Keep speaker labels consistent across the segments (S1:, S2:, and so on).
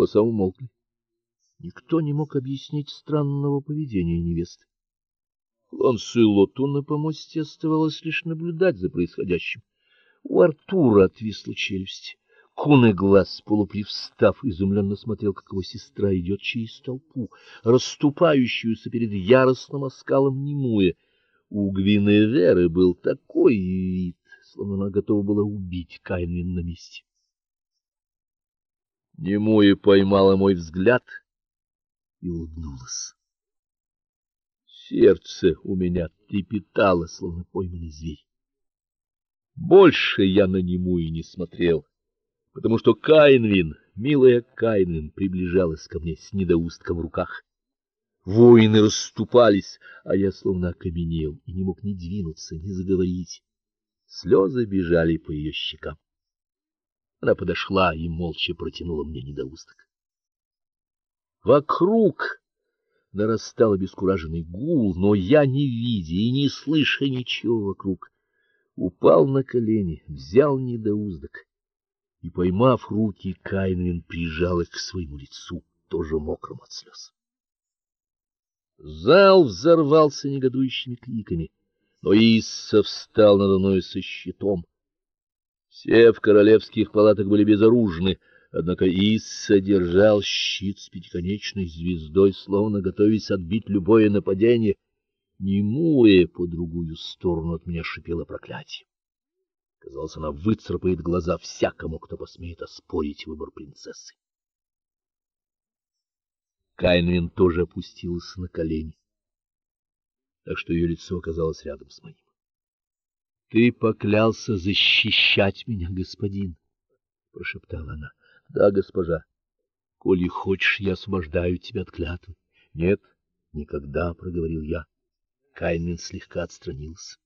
S1: Голоса умолкли. Никто не мог объяснить странного поведения невесты. Ланселоту на помосте оставалось лишь наблюдать за происходящим. У Артура отвисла челюсть. Куны глаз, полупривстав, изумленно смотрел, как его сестра идет через толпу, расступающуюся перед яростным оскалом немуя. У Гвиневеры был такой вид, словно она готова была убить Кайнвин на месте. Немуя поймала мой взгляд и улыбнулась. Сердце у меня трепетало, словно пойманный зверь. Больше я на нему и не смотрел, потому что Кайнвин, милая Кайнвин, приближалась ко мне с недоустком в руках. Воины расступались, а я словно окаменел и не мог ни двинуться, ни заговорить. Слезы бежали по ее щекам. Она подошла и молча протянула мне недоусток. Вокруг нарастал обескураженный гул, но я, не видя и не слыша ничего вокруг, упал на колени, взял недоуздок и, поймав руки, Кайнвин прижал их к своему лицу, тоже мокрым от слез. Зал взорвался негодующими криками, но Исса встал надо мной со щитом. Все в королевских палатах были безоружны, Однако Исса держал щит с пятиконечной звездой, словно готовясь отбить любое нападение. Немуя по другую сторону от меня шипело проклятие. Казалось, она выцарапает глаза всякому, кто посмеет оспорить выбор принцессы. Кайнвин тоже опустилась на колени, так что ее лицо оказалось рядом с моим. Ты поклялся защищать меня, господин, прошептала она. Да, госпожа. Коли хочешь, я освобождаю тебя от клятвы. Нет, никогда, проговорил я. Кайнин слегка отстранился.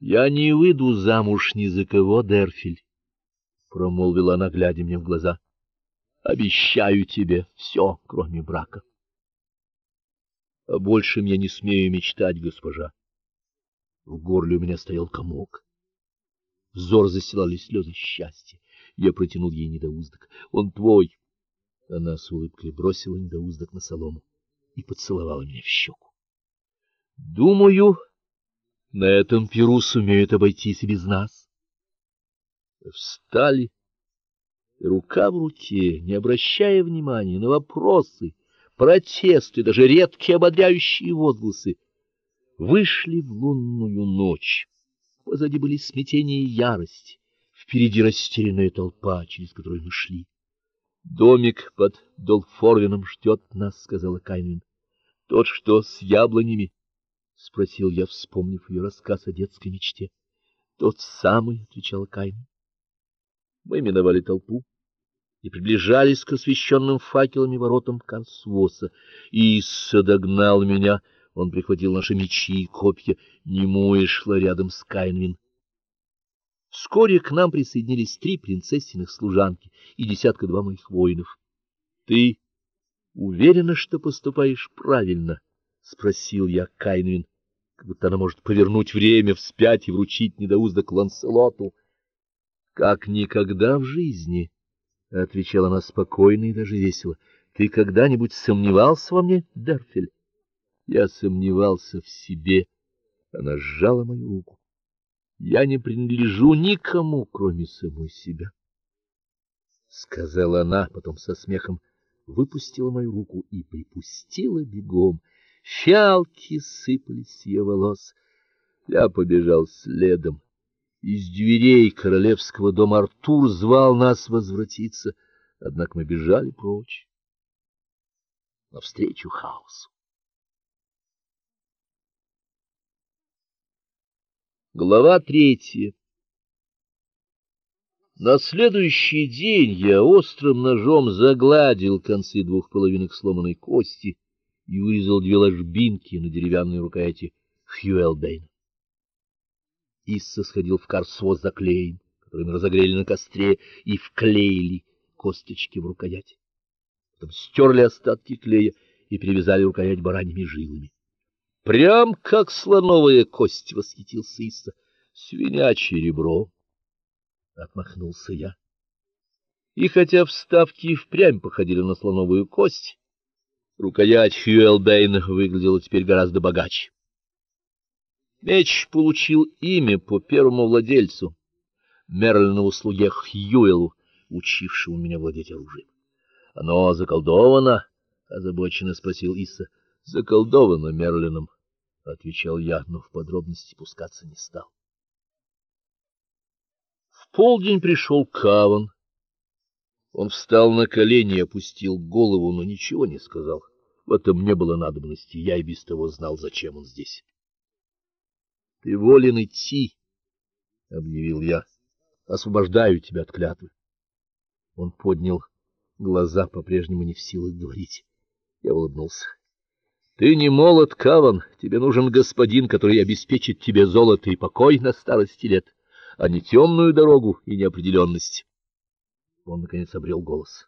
S1: Я не выйду замуж ни за кого, Дерфиль, промолвила она, глядя мне в глаза. Обещаю тебе все, кроме брака. О большем я не смею мечтать, госпожа. В горле у меня стоял комок. Взор застилали слезы счастья. Я протянул ей недоуздок. Он твой. Она с улыбкой бросила недоуздок на солому и поцеловала меня в щеку. Думаю, на этом пиру сумеют обойтись без нас. Встали, и рука в руке, не обращая внимания на вопросы, протесты, даже редкие ободряющие возгласы, вышли в лунную ночь. Позади были смятение и ярость. Впереди растерянная толпа, через которую мы шли. Домик под Долфорвином ждет нас, сказала Кайнин. Тот, что с яблонями, спросил я, вспомнив ее рассказ о детской мечте. Тот самый, отвечала Кайнин. Мы миновали толпу и приближались к освещенным факелами воротам Карсвоса. И догнал меня. Он прихватил наши мечи и копья, немуя шла рядом с Кайнвин. Вскоре к нам присоединились три принцессиных служанки и десятка-два моих воинов. Ты уверена, что поступаешь правильно? спросил я Кайнвин, как будто она может повернуть время вспять и вручить недоуздок Ланселоту. Как никогда в жизни, отвечала она спокойно и даже весело. Ты когда-нибудь сомневался во мне, Дерфель? Я сомневался в себе. Она сжала мою руку. Я не принадлежу никому, кроме самой себя, сказала она, потом со смехом выпустила мою руку и припустила бегом. Фиалки сыпались с ее волос. Я побежал следом. Из дверей королевского дома Артур звал нас возвратиться, однако мы бежали прочь навстречу хаосу. Глава третья. На следующий день я острым ножом загладил концы двух половинок сломанной кости и вырезал две ложбинки на деревянной рукояти Хьюэлбейна. Исса сходил в Карсво за клеем, мы разогрели на костре, и вклеили косточки в рукоять. Потом стерли остатки клея и перевязали рукоять бараньими жилами. Прям как слоновая кость, восхитился Исса. Свинячье ребро, отмахнулся я. И хотя вставки впрямь походили на слоновую кость, рукоять Хьюэлбейн выглядела теперь гораздо богаче. Меч получил имя по первому владельцу, Мерлину слуге Хьюэлу, учившему меня владеть оружием. Оно заколдовано, озабоченно спросил Исса. Заколдовано Мерлином, отвечал я, но в подробности пускаться не стал. В полдень пришел Каван. Он встал на колени опустил голову, но ничего не сказал. В этом не было надобности, я и без того знал, зачем он здесь. Ты волен идти, объявил я. Освобождаю тебя от клятвы. Он поднял глаза, по-прежнему не в силах говорить. Я улыбнулся. Ты не молод, Каван, тебе нужен господин, который обеспечит тебе золото и покой на старости лет, а не темную дорогу и неопределенность. Он наконец обрел голос.